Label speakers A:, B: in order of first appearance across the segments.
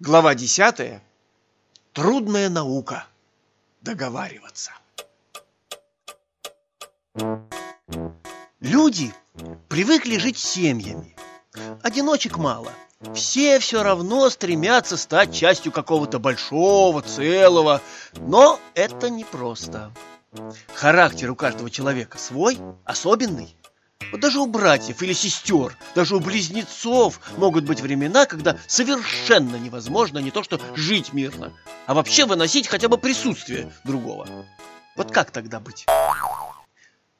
A: Глава десятая. Трудная наука. Договариваться. Люди привыкли жить семьями. Одиночек мало. Все все равно стремятся стать частью какого-то большого, целого. Но это непросто. Характер у каждого человека свой, особенный. Вот даже у братьев или сестер, даже у близнецов могут быть времена, когда совершенно невозможно не то что жить мирно, а вообще выносить хотя бы присутствие другого. Вот как тогда быть?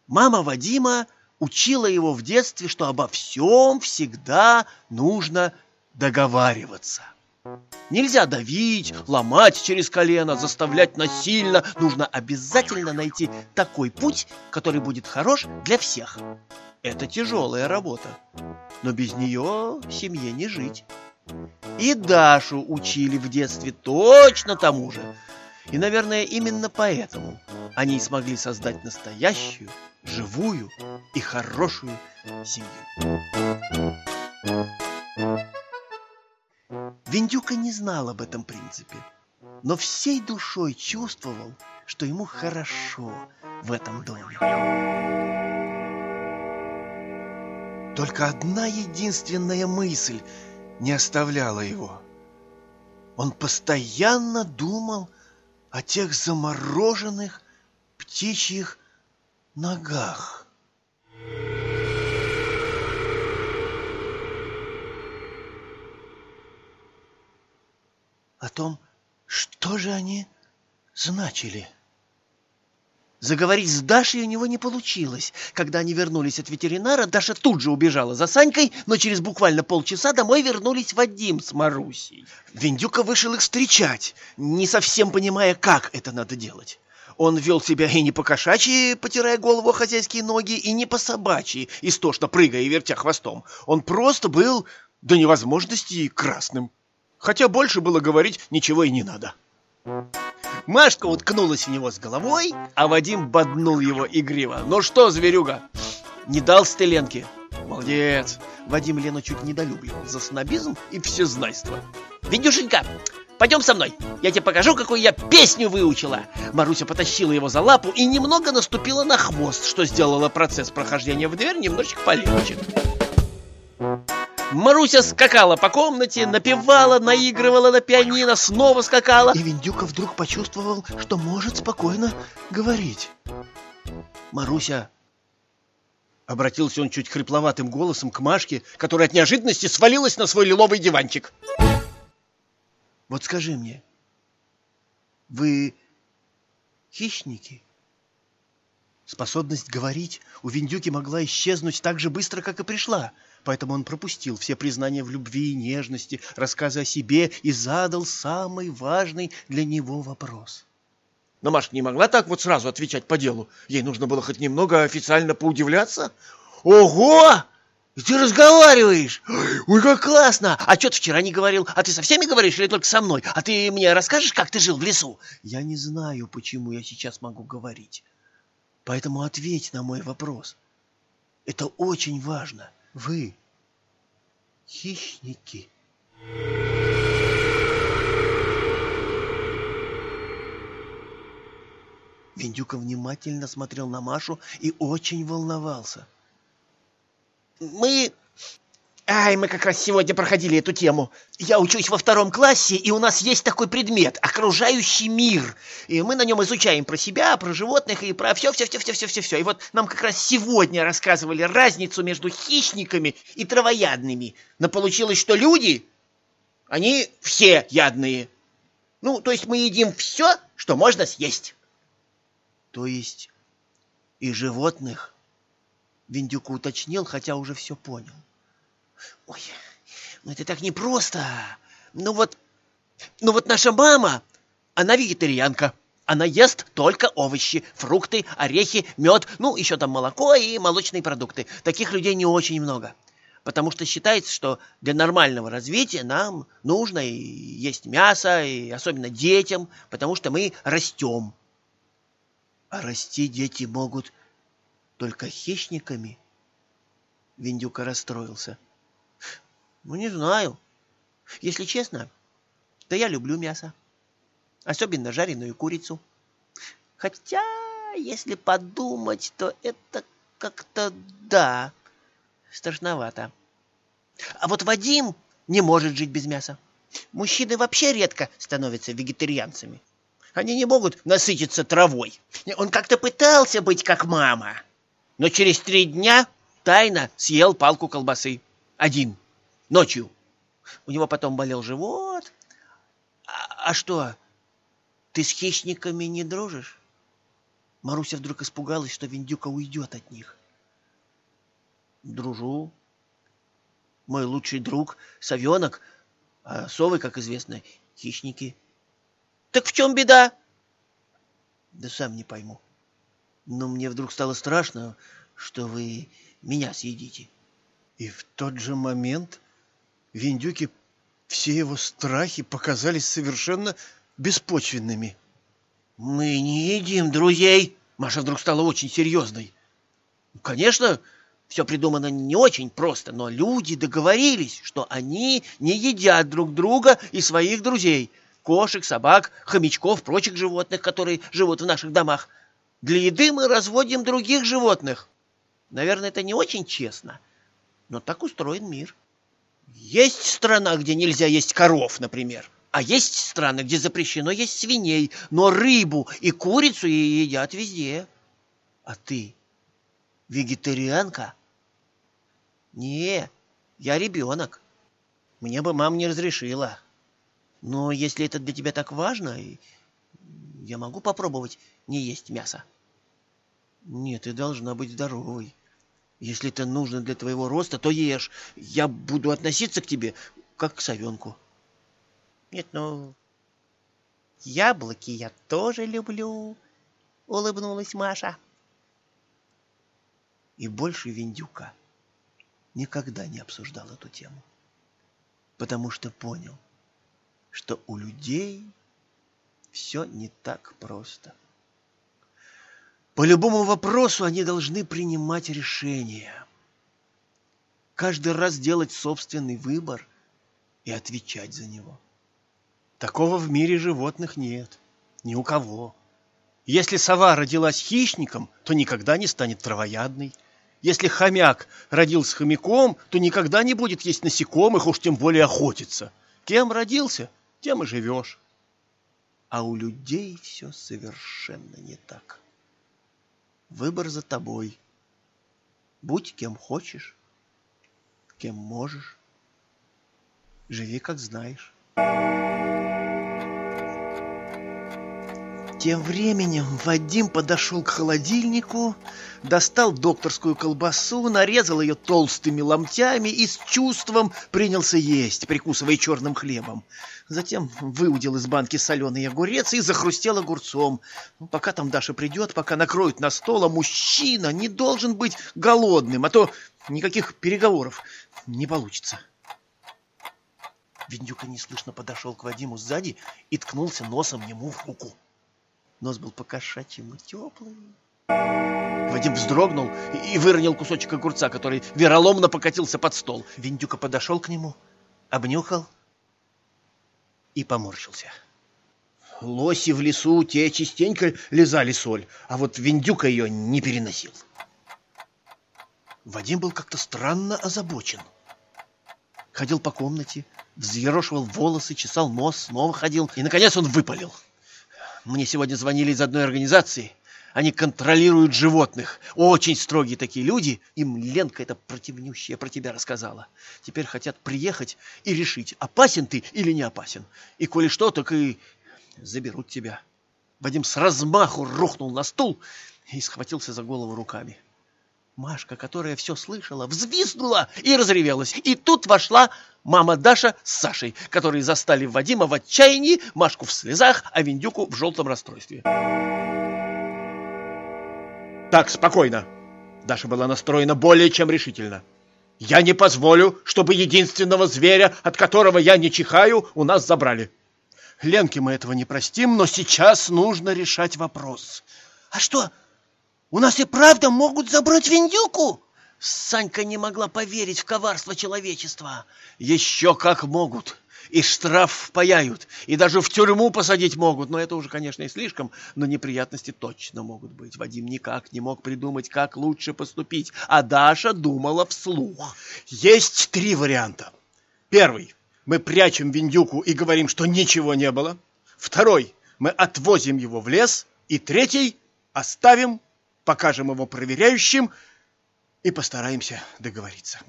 A: Мама Вадима учила его в детстве, что обо всем всегда нужно договариваться. Нельзя давить, ломать через колено, заставлять насильно. Нужно обязательно найти такой путь, который будет хорош для всех. Это тяжелая работа, но без нее семье не жить. И Дашу учили в детстве точно тому же. И, наверное, именно поэтому они смогли создать настоящую, живую и хорошую семью. Виндюка не знал об этом принципе, но всей душой чувствовал, что ему хорошо в этом доме. Только одна единственная мысль не оставляла его. Он постоянно думал о тех замороженных птичьих ногах. О том, что же они значили. Заговорить с Дашей у него не получилось. Когда они вернулись от ветеринара, Даша тут же убежала за Санькой, но через буквально полчаса домой вернулись Вадим с Марусей. Виндюка вышел их встречать, не совсем понимая, как это надо делать. Он вел себя и не по-кошачьи, потирая голову хозяйские ноги, и не по-собачьи, истошно прыгая и вертя хвостом. Он просто был до невозможности красным. Хотя больше было говорить ничего и не надо. Машка уткнулась в него с головой, а Вадим боднул его игриво. «Ну что, зверюга, не дал стеленки?» «Молодец!» Вадим Лену чуть недолюбливал за снобизм и всезнайство. «Виндюшенька, пойдем со мной, я тебе покажу, какую я песню выучила!» Маруся потащила его за лапу и немного наступила на хвост, что сделало процесс прохождения в дверь немножечко полегче. Маруся скакала по комнате, напевала, наигрывала на пианино, снова скакала. И Виндюка вдруг почувствовал, что может спокойно говорить. Маруся... Обратился он чуть хрипловатым голосом к Машке, которая от неожиданности свалилась на свой лиловый диванчик. Вот скажи мне, вы хищники? Способность говорить у Виндюки могла исчезнуть так же быстро, как и пришла — поэтому он пропустил все признания в любви и нежности, рассказы о себе и задал самый важный для него вопрос. Но Машка не могла так вот сразу отвечать по делу. Ей нужно было хоть немного официально поудивляться. «Ого! Ты разговариваешь! Ой, как классно! А что ты вчера не говорил? А ты со всеми говоришь или только со мной? А ты мне расскажешь, как ты жил в лесу?» «Я не знаю, почему я сейчас могу говорить. Поэтому ответь на мой вопрос. Это очень важно. Вы хищники. Виндюка внимательно смотрел на Машу и очень волновался. «Мы Ай, мы как раз сегодня проходили эту тему. Я учусь во втором классе, и у нас есть такой предмет – окружающий мир. И мы на нем изучаем про себя, про животных и про все-все-все-все-все-все. И вот нам как раз сегодня рассказывали разницу между хищниками и травоядными. Но получилось, что люди, они все ядные. Ну, то есть мы едим все, что можно съесть. То есть и животных? Виндюк уточнил, хотя уже все понял. Ой, ну это так непросто. Ну вот, ну вот наша мама, она вегетарианка. Она ест только овощи, фрукты, орехи, мед, ну, еще там молоко и молочные продукты. Таких людей не очень много. Потому что считается, что для нормального развития нам нужно и есть мясо, и особенно детям, потому что мы растем. А расти дети могут только хищниками. Виндюка расстроился. Ну, не знаю. Если честно, что я люблю мясо. Особенно жареную курицу. Хотя, если подумать, то это как-то да, страшновато. А вот Вадим не может жить без мяса. Мужчины вообще редко становятся вегетарианцами. Они не могут насытиться травой. Он как-то пытался быть как мама, но через три дня тайно съел палку колбасы. Один. Ночью. У него потом болел живот. А, а что, ты с хищниками не дружишь? Маруся вдруг испугалась, что Виндюка уйдет от них. Дружу. Мой лучший друг — совенок, а совы, как известно, хищники. Так в чем беда? Да сам не пойму. Но мне вдруг стало страшно, что вы меня съедите. И в тот же момент Виндюке все его страхи показались совершенно беспочвенными. «Мы не едим друзей!» Маша вдруг стала очень серьезной. «Конечно, все придумано не очень просто, но люди договорились, что они не едят друг друга и своих друзей, кошек, собак, хомячков, прочих животных, которые живут в наших домах. Для еды мы разводим других животных. Наверное, это не очень честно, но так устроен мир. Есть страна, где нельзя есть коров, например, а есть страны, где запрещено есть свиней, но рыбу и курицу едят везде. А ты вегетарианка? Не, я ребенок. Мне бы мама не разрешила. Но если это для тебя так важно, я могу попробовать не есть мясо. Нет, ты должна быть здоровой. Если это нужно для твоего роста, то ешь. Я буду относиться к тебе, как к совенку. Нет, ну... Яблоки я тоже люблю, улыбнулась Маша. И больше Виндюка никогда не обсуждал эту тему, потому что понял, что у людей все не так просто. По любому вопросу они должны принимать решения. Каждый раз делать собственный выбор и отвечать за него. Такого в мире животных нет. Ни у кого. Если сова родилась хищником, то никогда не станет травоядной. Если хомяк родился хомяком, то никогда не будет есть насекомых, уж тем более охотиться. Кем родился, тем и живешь. А у людей все совершенно не так. Выбор за тобой. Будь кем хочешь, кем можешь. Живи, как знаешь. Тем временем Вадим подошел к холодильнику, достал докторскую колбасу, нарезал ее толстыми ломтями и с чувством принялся есть, прикусывая черным хлебом. Затем выудил из банки соленый огурец и захрустел огурцом. Пока там Даша придет, пока накроют на стол, а мужчина не должен быть голодным, а то никаких переговоров не получится. Виндюка неслышно подошел к Вадиму сзади и ткнулся носом ему в руку. Нос был по-кошачьему теплый. Вадим вздрогнул и выронил кусочек огурца, который вероломно покатился под стол. Виндюка подошел к нему, обнюхал и поморщился. Лоси в лесу те частенько лизали соль, а вот Виндюка ее не переносил. Вадим был как-то странно озабочен. Ходил по комнате, взъерошивал волосы, чесал нос, снова ходил, и, наконец, он выпалил — мне сегодня звонили из одной организации. Они контролируют животных. Очень строгие такие люди. Им Ленка это противнющая про тебя рассказала. Теперь хотят приехать и решить, опасен ты или не опасен. И коли что, так и заберут тебя. Вадим с размаху рухнул на стул и схватился за голову руками. Машка, которая все слышала, взвизгнула и разревелась. И тут вошла мама Даша с Сашей, которые застали Вадима в отчаянии, Машку в слезах, а Виндюку в желтом расстройстве. Так, спокойно. Даша была настроена более чем решительно. Я не позволю, чтобы единственного зверя, от которого я не чихаю, у нас забрали. Ленке мы этого не простим, но сейчас нужно решать вопрос. А что, у нас и правда могут забрать Виндюку? Санька не могла поверить в коварство человечества. Еще как могут. и штраф паяют, и даже в тюрьму посадить могут. Но это уже, конечно, и слишком, но неприятности точно могут быть. Вадим никак не мог придумать, как лучше поступить, а Даша думала вслух. Есть три варианта. Первый. Мы прячем Виндюку и говорим, что ничего не было. Второй. Мы отвозим его в лес. И третий. Оставим, покажем его проверяющим и постараемся договориться.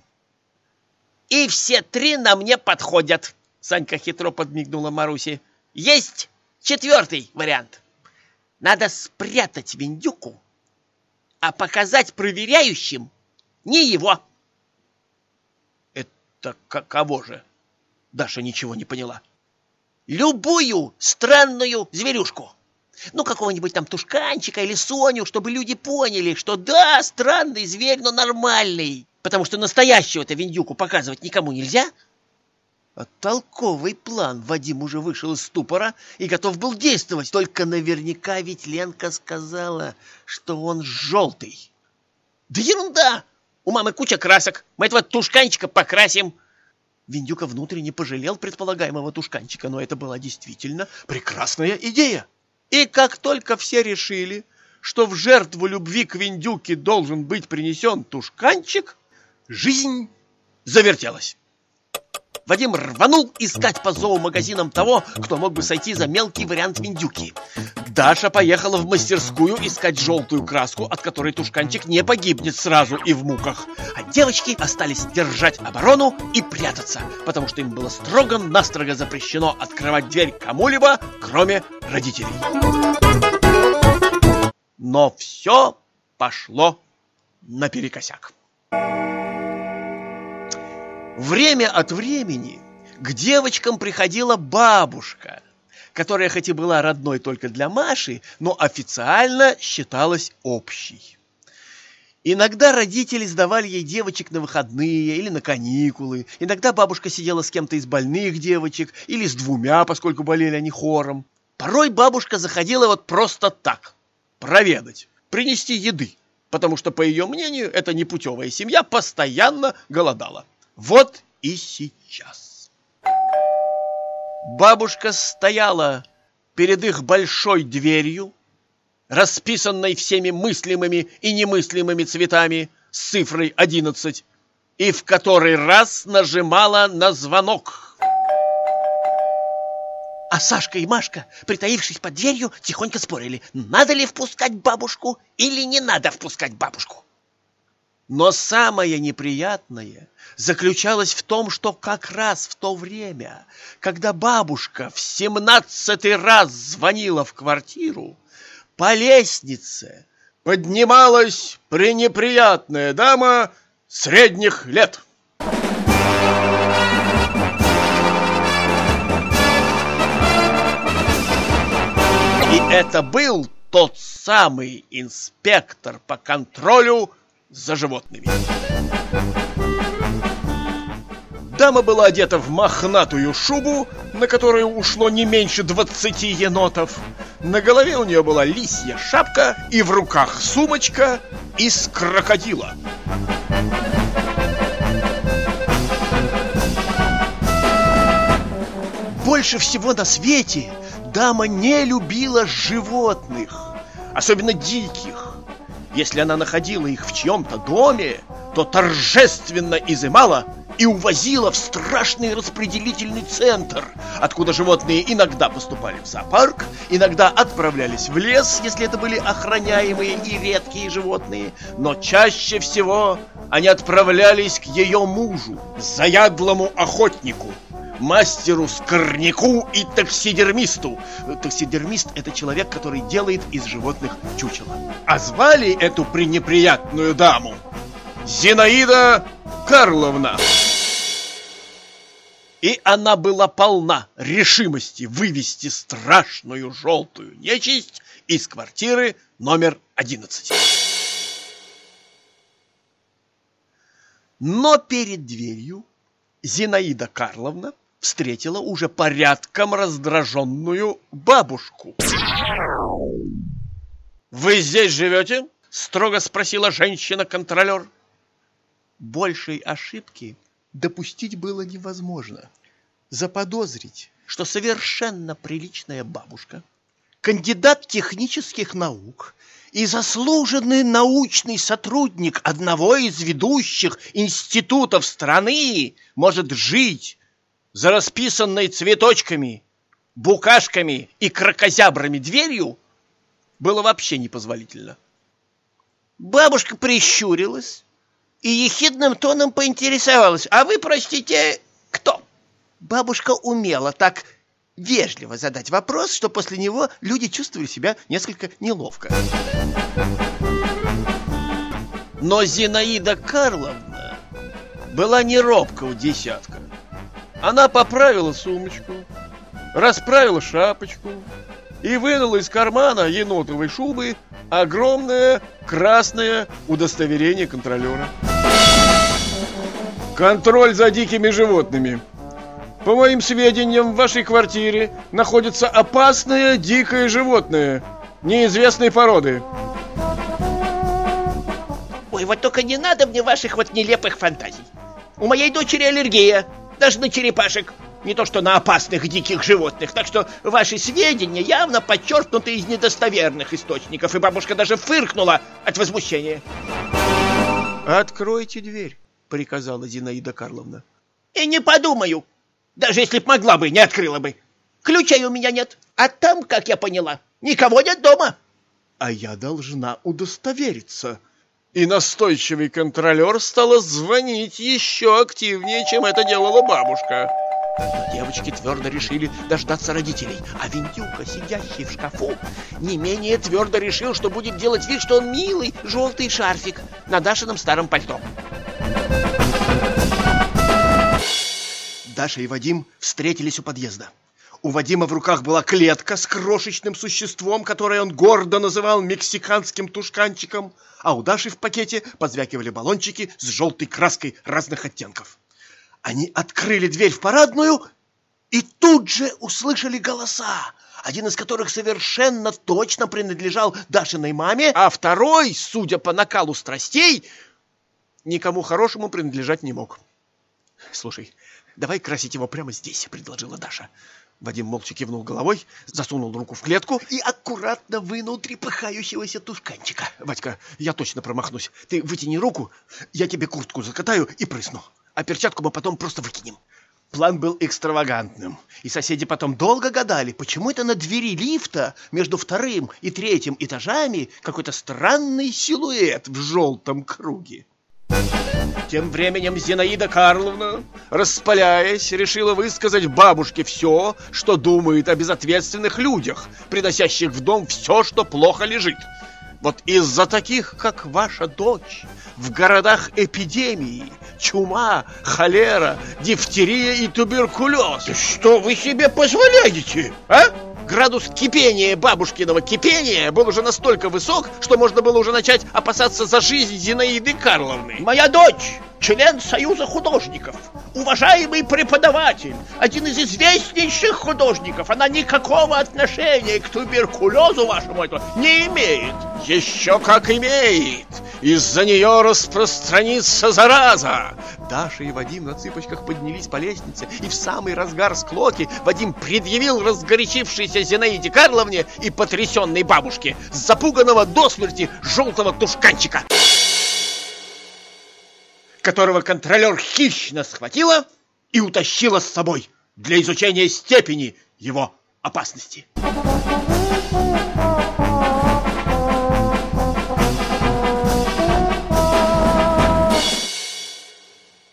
B: И все три на мне подходят, Санька хитро подмигнула Марусе. Есть четвертый вариант. Надо спрятать Виндюку, а показать проверяющим не его.
A: Это кого же? Даша ничего не поняла.
B: Любую странную зверюшку. Ну, какого-нибудь там тушканчика или Соню, чтобы люди поняли, что да, странный зверь, но нормальный. Потому что настоящего-то Виндюку показывать никому нельзя.
A: А толковый план. Вадим уже вышел из ступора и готов был действовать. Только наверняка ведь Ленка сказала, что он желтый.
B: Да ерунда! У мамы куча красок. Мы этого тушканчика покрасим.
A: Виндюка внутренне пожалел предполагаемого тушканчика, но это была действительно прекрасная идея. И как только все решили, что в жертву любви к Виндюке должен быть принесен тушканчик, жизнь завертелась. Вадим рванул искать по зоомагазинам того, кто мог бы сойти за мелкий вариант виндюки. Даша поехала в мастерскую искать желтую краску, от которой тушканчик не погибнет сразу и в муках. А девочки остались держать оборону и прятаться, потому что им было строго-настрого запрещено открывать дверь кому-либо, кроме родителей. Но все пошло наперекосяк. Время от времени к девочкам приходила бабушка, которая хоть и была родной только для Маши, но официально считалась общей. Иногда родители сдавали ей девочек на выходные или на каникулы. Иногда бабушка сидела с кем-то из больных девочек или с двумя, поскольку болели они хором. Порой бабушка заходила вот просто так, проведать, принести еды, потому что, по ее мнению, эта непутевая семья постоянно голодала. Вот и сейчас. Бабушка стояла перед их большой дверью, расписанной всеми мыслимыми и немыслимыми цветами с цифрой 11, и в который раз нажимала на звонок. А Сашка и Машка, притаившись под дверью, тихонько спорили, надо ли впускать бабушку или не надо впускать бабушку. Но самое неприятное заключалось в том, что как раз в то время, когда бабушка в семнадцатый раз звонила в квартиру, по лестнице поднималась пренеприятная дама средних лет. И это был тот самый инспектор по контролю за животными. Дама была одета в мохнатую шубу, на которую ушло не меньше двадцати енотов. На голове у нее была лисья шапка и в руках сумочка из крокодила. Больше всего на свете дама не любила животных, особенно диких. Если она находила их в чьем-то доме, то торжественно изымала и увозила в страшный распределительный центр, откуда животные иногда поступали в зоопарк, иногда отправлялись в лес, если это были охраняемые и редкие животные, но чаще всего они отправлялись к ее мужу, заядлому охотнику, мастеру скорняку и таксидермисту. Таксидермист – это человек, который делает из животных чучело. А звали эту пренеприятную даму Зинаида Карловна. И она была полна решимости вывести страшную желтую нечисть из квартиры номер 11. Но перед дверью Зинаида Карловна встретила уже порядком раздраженную бабушку. «Вы здесь живете?» — строго спросила женщина-контролер. Большей ошибки допустить было невозможно. заподозрить, что совершенно приличная бабушка, кандидат технических наук и заслуженный научный сотрудник одного из ведущих институтов страны может жить за расписанной цветочками, букашками и крокозябрами дверью, было вообще непозволительно. Бабушка прищурилась и ехидным тоном поинтересовалась. «А вы, простите, кто?» Бабушка умела так вежливо задать вопрос, что после него люди чувствовали себя несколько неловко. Но Зинаида Карловна была не робка у десятка. Она поправила сумочку, расправила шапочку и вынула из кармана енотовой шубы огромное красное удостоверение контролера. Контроль за дикими животными. По моим сведениям, в вашей квартире находится опасное дикое животное неизвестной породы.
B: Ой, вот только не надо мне ваших вот нелепых фантазий. У моей дочери аллергия, даже на черепашек не то что на опасных диких животных. Так что ваши сведения явно подчеркнуты из недостоверных источников, и бабушка даже фыркнула от возмущения.
A: «Откройте дверь», — приказала Зинаида Карловна.
B: «И не подумаю. Даже если б могла бы, не открыла бы. Ключей у меня нет. А там, как я поняла, никого нет дома».
A: «А я должна удостовериться», и настойчивый контролер стала звонить еще активнее, чем это делала бабушка.
B: Девочки твердо решили дождаться родителей, а Виндюка, сидящий в шкафу, не менее твердо решил, что будет делать вид, что он милый желтый шарфик на Дашином старом пальто.
A: Даша и Вадим встретились у подъезда. У Вадима в руках была клетка с крошечным существом, которое он гордо называл мексиканским тушканчиком, а у Даши в пакете позвякивали баллончики с желтой краской разных оттенков. Они открыли дверь в парадную и тут же услышали голоса, один из которых совершенно точно принадлежал Дашиной маме, а второй, судя по накалу страстей, никому хорошему принадлежать не мог. «Слушай, давай красить его прямо здесь», — предложила Даша. Вадим молча кивнул головой, засунул руку в клетку и аккуратно вынул трепыхающегося тушканчика. «Вадька, я точно промахнусь. Ты вытяни руку, я тебе куртку закатаю и прысну» а перчатку мы потом просто выкинем. План был экстравагантным, и соседи потом долго гадали, почему это на двери лифта между вторым и третьим этажами какой-то странный силуэт в желтом круге. Тем временем Зинаида Карловна, распаляясь, решила высказать бабушке все, что думает о безответственных людях, приносящих в дом все, что плохо лежит. Вот из-за таких, как ваша дочь, в городах эпидемии, чума, холера, дифтерия и туберкулез.
B: Что вы себе позволяете, а?
A: Градус кипения бабушкиного кипения был уже настолько высок, что можно было уже начать опасаться за жизнь Зинаиды Карловны.
B: Моя дочь член Союза художников, уважаемый преподаватель, один из известнейших художников. Она никакого отношения к туберкулезу вашему этого не имеет.
A: Еще как имеет. Из-за нее распространится зараза. Даша и Вадим на цыпочках поднялись по лестнице, и в самый разгар склоки Вадим предъявил разгорячившейся Зинаиде Карловне и потрясенной бабушке запуганного до смерти желтого тушканчика которого контролер хищно схватила и утащила с собой для изучения степени его опасности.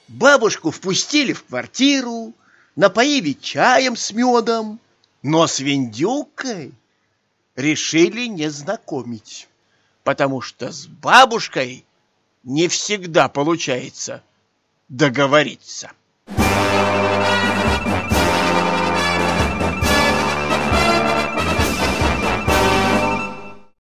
A: Бабушку впустили в квартиру, напоили чаем с медом, но с Виндюкой решили не знакомить, потому что с бабушкой не всегда получается договориться. Thank you.